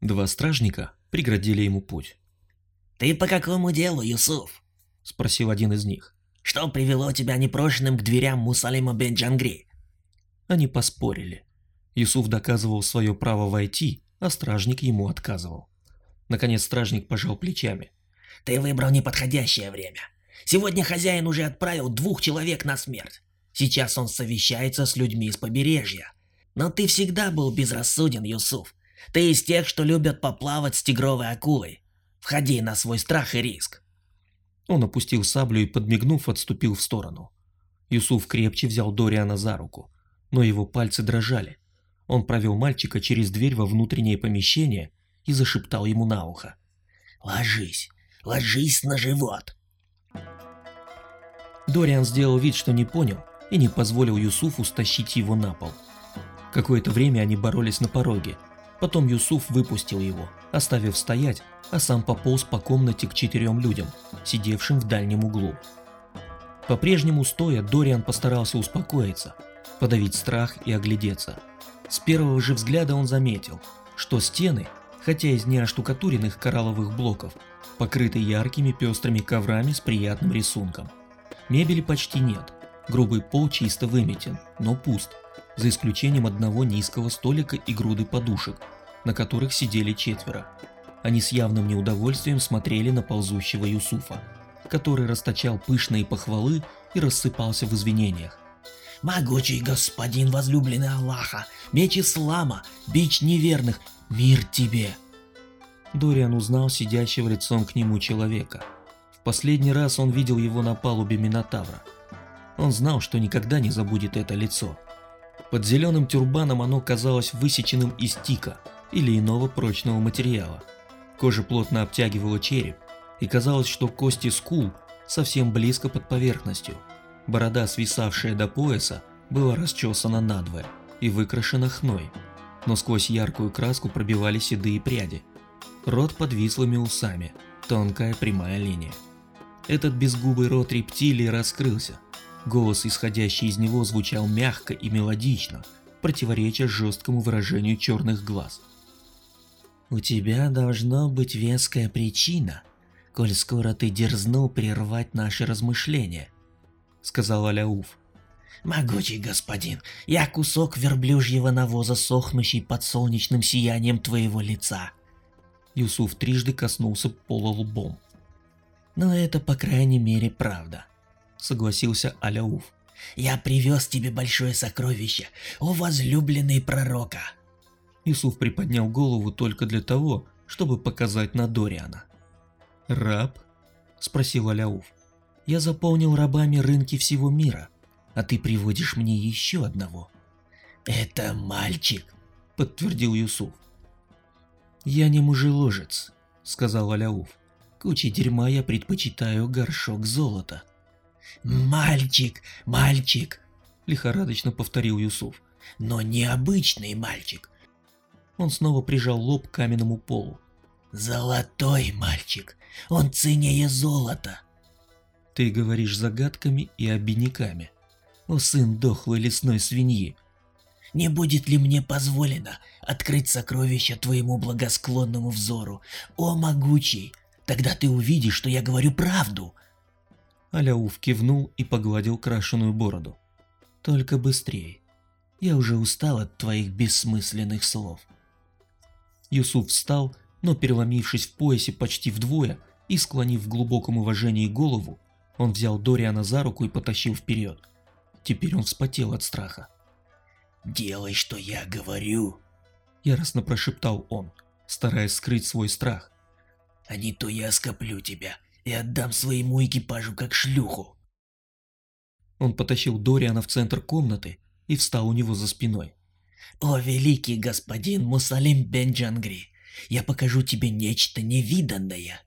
Два стражника преградили ему путь. «Ты по какому делу, Юсуф?» – спросил один из них. «Что привело тебя непрошенным к дверям Мусалима бен Джангри?» Они поспорили. Юсуф доказывал свое право войти, а стражник ему отказывал. Наконец стражник пожал плечами. «Ты выбрал неподходящее время. Сегодня хозяин уже отправил двух человек на смерть. Сейчас он совещается с людьми с побережья. Но ты всегда был безрассуден, Юсуф. Ты из тех, что любят поплавать с тигровой акулой. Входи на свой страх и риск. Он опустил саблю и, подмигнув, отступил в сторону. Юсуф крепче взял Дориана за руку, но его пальцы дрожали. Он провел мальчика через дверь во внутреннее помещение и зашептал ему на ухо. «Ложись, ложись на живот!» Дориан сделал вид, что не понял, и не позволил Юсуфу стащить его на пол. Какое-то время они боролись на пороге. Потом Юсуф выпустил его, оставив стоять, а сам пополз по комнате к четырем людям, сидевшим в дальнем углу. По-прежнему стоя, Дориан постарался успокоиться, подавить страх и оглядеться. С первого же взгляда он заметил, что стены, хотя из неоштукатуренных коралловых блоков, покрыты яркими пестрыми коврами с приятным рисунком. Мебели почти нет, грубый пол чисто выметен, но пуст за исключением одного низкого столика и груды подушек, на которых сидели четверо. Они с явным неудовольствием смотрели на ползущего Юсуфа, который расточал пышные похвалы и рассыпался в извинениях. «Могучий господин возлюбленный Аллаха, меч ислама, бич неверных, мир тебе!» Дориан узнал сидящего лицом к нему человека. В последний раз он видел его на палубе Минотавра. Он знал, что никогда не забудет это лицо. Под зеленым тюрбаном оно казалось высеченным из тика или иного прочного материала. Кожа плотно обтягивала череп, и казалось, что кости скул совсем близко под поверхностью. Борода, свисавшая до пояса, была расчесана надвое и выкрашена хной, но сквозь яркую краску пробивали седые пряди. Рот под вислыми усами, тонкая прямая линия. Этот безгубый рот рептилии раскрылся, Голос, исходящий из него, звучал мягко и мелодично, противореча жесткому выражению черных глаз. «У тебя должно быть веская причина, коль скоро ты дерзнул прервать наши размышления», — сказал Аляуф. «Могучий господин, я кусок верблюжьего навоза, сохнущий под солнечным сиянием твоего лица». Юсуф трижды коснулся пола лбом. «Но это, по крайней мере, правда согласился Аляуф. «Я привез тебе большое сокровище, о возлюбленный пророка!» Юсуф приподнял голову только для того, чтобы показать на Дориана. «Раб?» – спросил Аляуф. «Я заполнил рабами рынки всего мира, а ты приводишь мне еще одного». «Это мальчик», – подтвердил Юсуф. «Я не мужеложец», – сказал Аляуф. «Куче дерьма я предпочитаю горшок золота». «Мальчик, мальчик!» – лихорадочно повторил Юсуф. «Но необычный мальчик!» Он снова прижал лоб к каменному полу. «Золотой мальчик! Он ценнее золота!» «Ты говоришь загадками и обиняками. О сын дохлой лесной свиньи!» «Не будет ли мне позволено открыть сокровища твоему благосклонному взору, о могучий? Тогда ты увидишь, что я говорю правду!» Аляуф кивнул и погладил крашеную бороду. «Только быстрее. Я уже устал от твоих бессмысленных слов». Юсуф встал, но переломившись в поясе почти вдвое и склонив в глубоком уважении голову, он взял Дориана за руку и потащил вперед. Теперь он вспотел от страха. «Делай, что я говорю», — яростно прошептал он, стараясь скрыть свой страх. «А не то я скоплю тебя и отдам своему экипажу как шлюху. Он потащил Дориана в центр комнаты и встал у него за спиной. «О, великий господин Мусалим Бенджангри, я покажу тебе нечто невиданное!»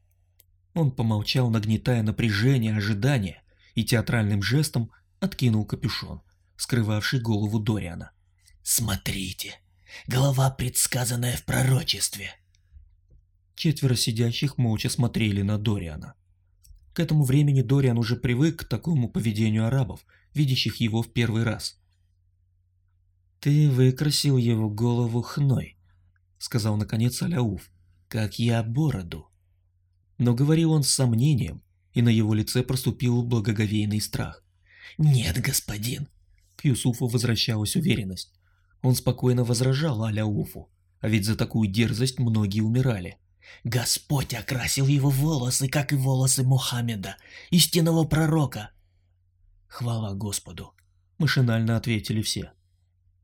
Он помолчал, нагнетая напряжение, ожидания, и театральным жестом откинул капюшон, скрывавший голову Дориана. «Смотрите, голова, предсказанная в пророчестве!» Четверо сидящих молча смотрели на Дориана. К этому времени Дориан уже привык к такому поведению арабов, видящих его в первый раз. «Ты выкрасил его голову хной», — сказал наконец Аляуф, как я бороду. Но говорил он с сомнением, и на его лице проступил благоговейный страх. «Нет, господин!» К Юсуфу возвращалась уверенность. Он спокойно возражал Аляуфу, а ведь за такую дерзость многие умирали. «Господь окрасил его волосы, как и волосы Мухаммеда, истинного пророка!» «Хвала Господу!» – машинально ответили все.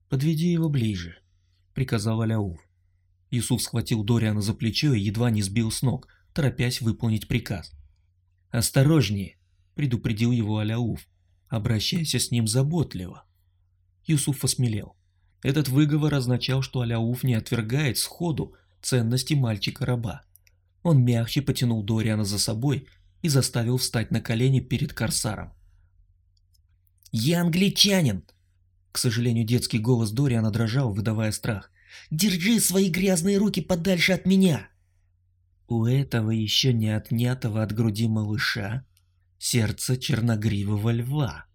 «Подведи его ближе», – приказал Аляуф. Юсуф схватил Дориана за плечо и едва не сбил с ног, торопясь выполнить приказ. «Осторожнее!» – предупредил его Аляуф. «Обращайся с ним заботливо». Юсуф осмелел. Этот выговор означал, что Аляуф не отвергает сходу ценности мальчика-раба. Он мягче потянул Дориана за собой и заставил встать на колени перед корсаром. «Я англичанин!» К сожалению, детский голос Дориана дрожал, выдавая страх. «Держи свои грязные руки подальше от меня!» У этого еще не отнятого от груди малыша сердце черногривого льва,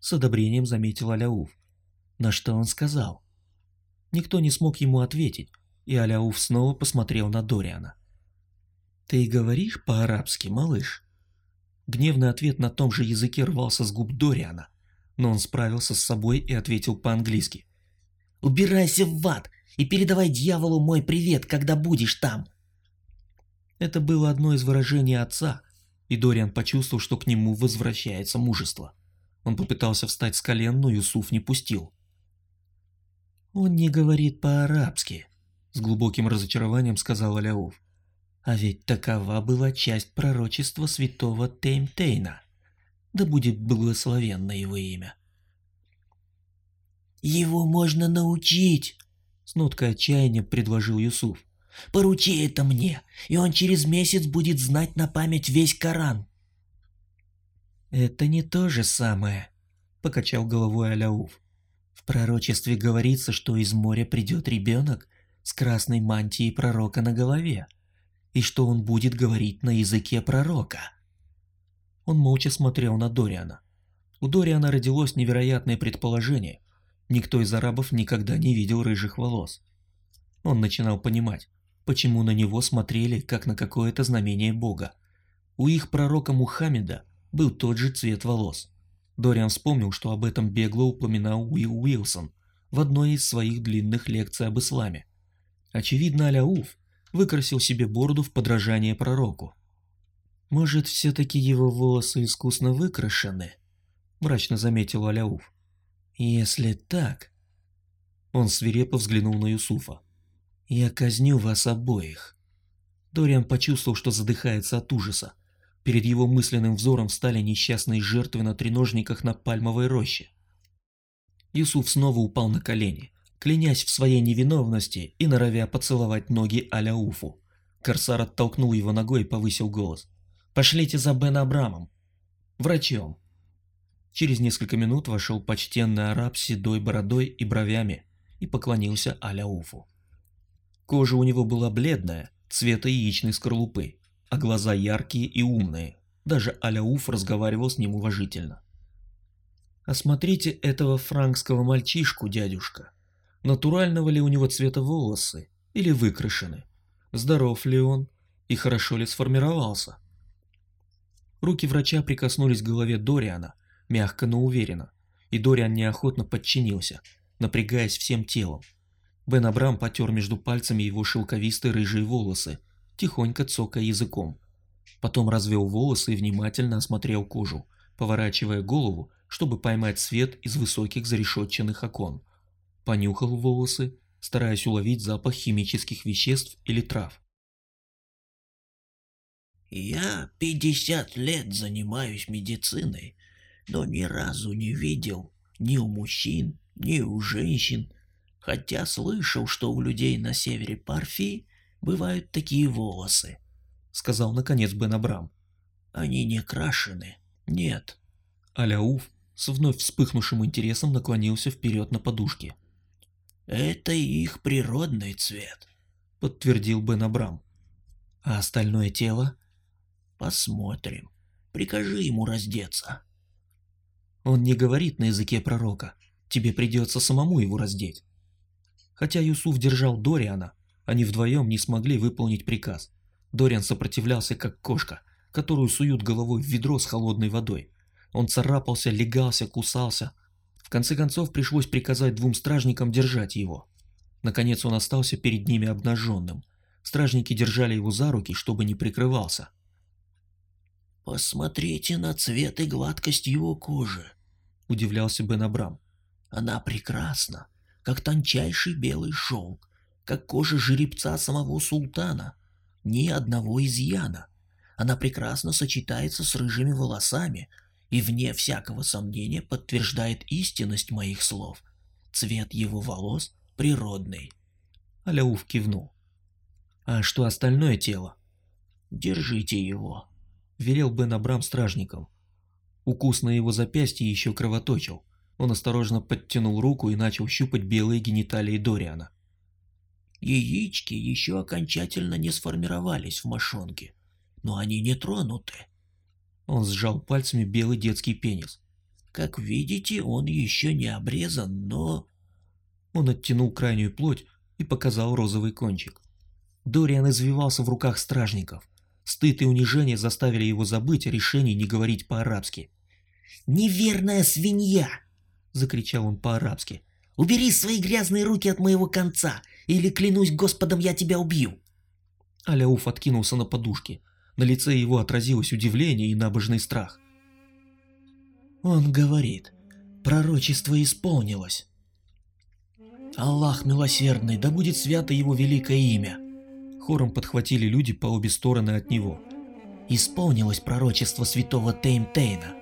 с одобрением заметил Аляуф. На что он сказал? Никто не смог ему ответить, и Аляуф снова посмотрел на Дориана. «Ты говоришь по-арабски, малыш?» Гневный ответ на том же языке рвался с губ Дориана, но он справился с собой и ответил по-английски. «Убирайся в ад и передавай дьяволу мой привет, когда будешь там!» Это было одно из выражений отца, и Дориан почувствовал, что к нему возвращается мужество. Он попытался встать с колен, но Юсуф не пустил. «Он не говорит по-арабски», — с глубоким разочарованием сказал Аляуф. «А ведь такова была часть пророчества святого Теймтейна. Да будет благословенно его имя». «Его можно научить», — с ноткой отчаяния предложил Юсуф. Поручи это мне, и он через месяц будет знать на память весь Коран. Это не то же самое, покачал головой Аляуф. В пророчестве говорится, что из моря придет ребенок с красной мантией пророка на голове, и что он будет говорить на языке пророка. Он молча смотрел на Дориана. У Дориана родилось невероятное предположение. Никто из арабов никогда не видел рыжих волос. Он начинал понимать, почему на него смотрели как на какое-то знамение Бога. У их пророка Мухаммеда был тот же цвет волос. Дориан вспомнил, что об этом бегло упоминал Уилл Уилсон в одной из своих длинных лекций об исламе. Очевидно, Аляуф выкрасил себе бороду в подражание пророку. «Может, все-таки его волосы искусно выкрашены?» – мрачно заметил Аляуф. «Если так...» Он свирепо взглянул на Юсуфа. «Я казню вас обоих». Дориан почувствовал, что задыхается от ужаса. Перед его мысленным взором встали несчастные жертвы на треножниках на пальмовой роще. Юсуф снова упал на колени, клянясь в своей невиновности и норовя поцеловать ноги Аляуфу. Корсар оттолкнул его ногой и повысил голос. «Пошлите за Бен Абрамом! Врачом!» Через несколько минут вошел почтенный араб с седой бородой и бровями и поклонился Аляуфу. Кожа у него была бледная, цвета яичной скорлупы, а глаза яркие и умные. Даже Аляуф разговаривал с ним уважительно. «Осмотрите этого франкского мальчишку, дядюшка. Натурального ли у него цвета волосы или выкрашены? Здоров ли он и хорошо ли сформировался?» Руки врача прикоснулись к голове Дориана, мягко, но уверенно, и Дориан неохотно подчинился, напрягаясь всем телом, Бен Абрам потер между пальцами его шелковистые рыжие волосы, тихонько цокая языком. Потом развел волосы и внимательно осмотрел кожу, поворачивая голову, чтобы поймать свет из высоких зарешетченных окон. Понюхал волосы, стараясь уловить запах химических веществ или трав. «Я пятьдесят лет занимаюсь медициной, но ни разу не видел ни у мужчин, ни у женщин хотя слышал, что у людей на севере Парфии бывают такие волосы, — сказал наконец Бен Абрам. Они не крашены, нет. Аляуф с вновь вспыхнувшим интересом наклонился вперед на подушке. «Это их природный цвет», — подтвердил Бен Абрам. «А остальное тело?» «Посмотрим. Прикажи ему раздеться». «Он не говорит на языке пророка. Тебе придется самому его раздеть». Хотя Юсуф держал Дориана, Они вдвоем не смогли выполнить приказ. Дориан сопротивлялся, как кошка, которую суют головой в ведро с холодной водой. Он царапался, легался, кусался. В конце концов пришлось приказать двум стражникам держать его. Наконец он остался перед ними обнаженным. Стражники держали его за руки, чтобы не прикрывался. «Посмотрите на цвет и гладкость его кожи», — удивлялся Бен Абрам. «Она прекрасна, как тончайший белый шелк, как кожа жеребца самого султана. Ни одного изъяна. Она прекрасно сочетается с рыжими волосами и, вне всякого сомнения, подтверждает истинность моих слов. Цвет его волос природный». Аляуф кивнул. «А что остальное тело?» «Держите его», — велел Бен Абрам стражникам. Укус на его запястье еще кровоточил. Он осторожно подтянул руку и начал щупать белые гениталии Дориана. Яички еще окончательно не сформировались в мошонке, но они не тронуты. Он сжал пальцами белый детский пенис. Как видите, он еще не обрезан, но... Он оттянул крайнюю плоть и показал розовый кончик. Дориан извивался в руках стражников. Стыд и унижение заставили его забыть о решении не говорить по-арабски. «Неверная свинья!» — закричал он по-арабски. «Убери свои грязные руки от моего конца, или, клянусь Господом, я тебя убью!» Аляуф откинулся на подушке. На лице его отразилось удивление и набожный страх. Он говорит, пророчество исполнилось. Аллах милосердный, да будет свято его великое имя. Хором подхватили люди по обе стороны от него. Исполнилось пророчество святого Теймтейна.